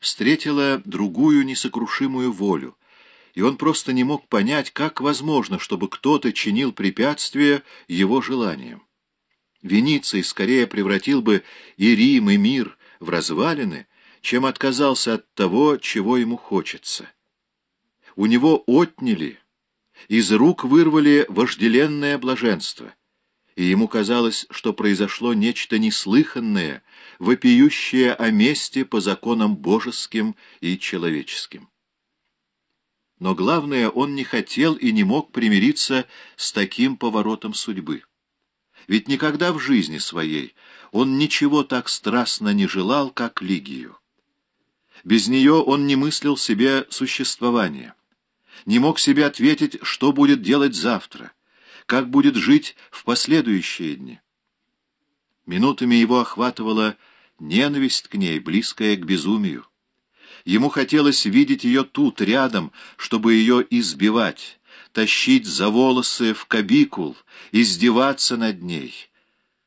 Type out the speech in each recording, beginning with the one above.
встретила другую несокрушимую волю, и он просто не мог понять, как возможно, чтобы кто-то чинил препятствия его желаниям. Вениций скорее превратил бы и Рим, и мир в развалины, чем отказался от того, чего ему хочется. У него отняли, из рук вырвали вожделенное блаженство, и ему казалось, что произошло нечто неслыханное, вопиющее о месте по законам божеским и человеческим. Но главное, он не хотел и не мог примириться с таким поворотом судьбы. Ведь никогда в жизни своей он ничего так страстно не желал, как Лигию. Без нее он не мыслил себе существования, не мог себе ответить, что будет делать завтра, как будет жить в последующие дни. Минутами его охватывала ненависть к ней, близкая к безумию. Ему хотелось видеть ее тут, рядом, чтобы ее избивать, тащить за волосы в кабикул, издеваться над ней.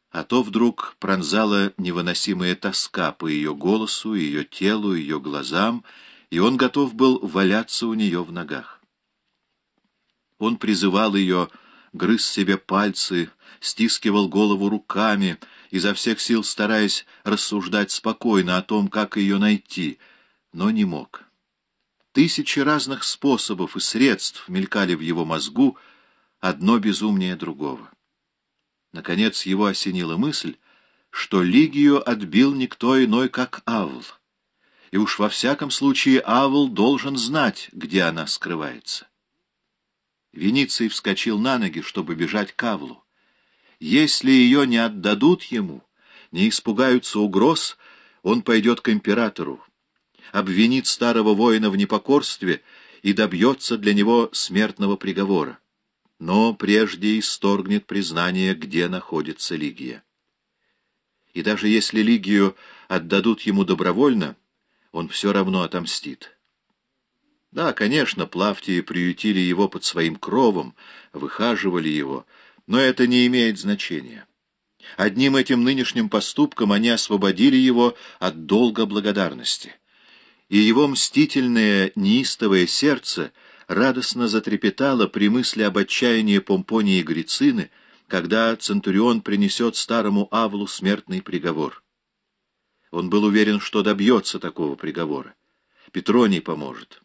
А то вдруг пронзала невыносимая тоска по ее голосу, ее телу, ее глазам, и он готов был валяться у нее в ногах. Он призывал ее, грыз себе пальцы, стискивал голову руками, изо всех сил стараясь рассуждать спокойно о том, как ее найти, но не мог. Тысячи разных способов и средств мелькали в его мозгу, одно безумнее другого. Наконец его осенила мысль, что Лигию отбил никто иной, как Авл. И уж во всяком случае Авл должен знать, где она скрывается. Вениций вскочил на ноги, чтобы бежать к Авлу. Если ее не отдадут ему, не испугаются угроз, он пойдет к императору, обвинит старого воина в непокорстве и добьется для него смертного приговора. Но прежде исторгнет признание, где находится Лигия. И даже если Лигию отдадут ему добровольно, он все равно отомстит. Да, конечно, Плавтии приютили его под своим кровом, выхаживали его, но это не имеет значения. Одним этим нынешним поступком они освободили его от долга благодарности и его мстительное, неистовое сердце радостно затрепетало при мысли об отчаянии Помпонии и Грицины, когда Центурион принесет старому Авлу смертный приговор. Он был уверен, что добьется такого приговора. Петроний поможет.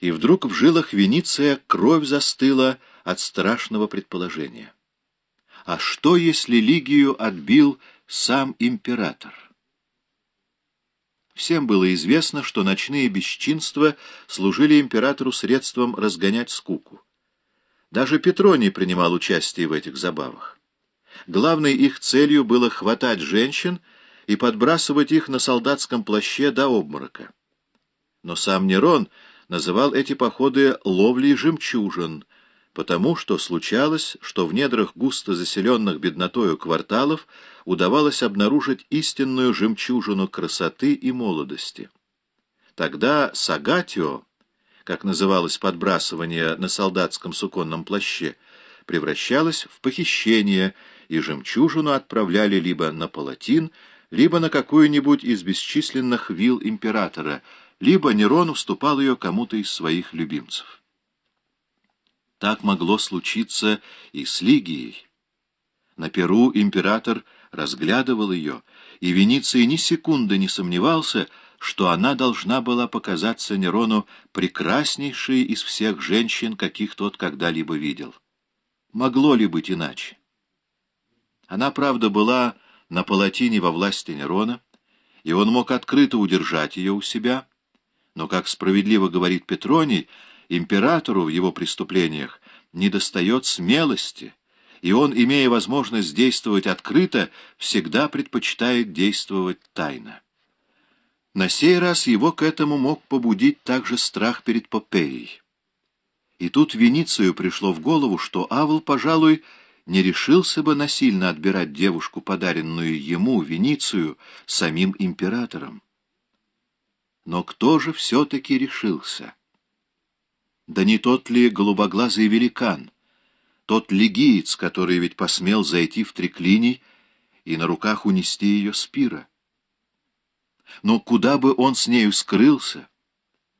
И вдруг в жилах Вениция кровь застыла от страшного предположения. А что, если Лигию отбил сам император? Всем было известно, что ночные бесчинства служили императору средством разгонять скуку. Даже Петроний принимал участие в этих забавах. Главной их целью было хватать женщин и подбрасывать их на солдатском плаще до обморока. Но сам Нерон называл эти походы ловлей жемчужин, потому что случалось, что в недрах густо заселенных беднотою кварталов удавалось обнаружить истинную жемчужину красоты и молодости. Тогда сагатио, как называлось подбрасывание на солдатском суконном плаще, превращалось в похищение, и жемчужину отправляли либо на палатин, либо на какую-нибудь из бесчисленных вил императора, либо Нерон уступал ее кому-то из своих любимцев. Так могло случиться и с Лигией. На Перу император разглядывал ее, и Вениций ни секунды не сомневался, что она должна была показаться Нерону прекраснейшей из всех женщин, каких тот когда-либо видел. Могло ли быть иначе? Она, правда, была на палатине во власти Нерона, и он мог открыто удержать ее у себя, но, как справедливо говорит Петроний, императору в его преступлениях недостает смелости — и он, имея возможность действовать открыто, всегда предпочитает действовать тайно. На сей раз его к этому мог побудить также страх перед Попеей. И тут Веницию пришло в голову, что Авл, пожалуй, не решился бы насильно отбирать девушку, подаренную ему, Веницию, самим императором. Но кто же все-таки решился? Да не тот ли голубоглазый великан? Тот легиец, который ведь посмел зайти в триклиний и на руках унести ее с пира. но куда бы он с нею скрылся,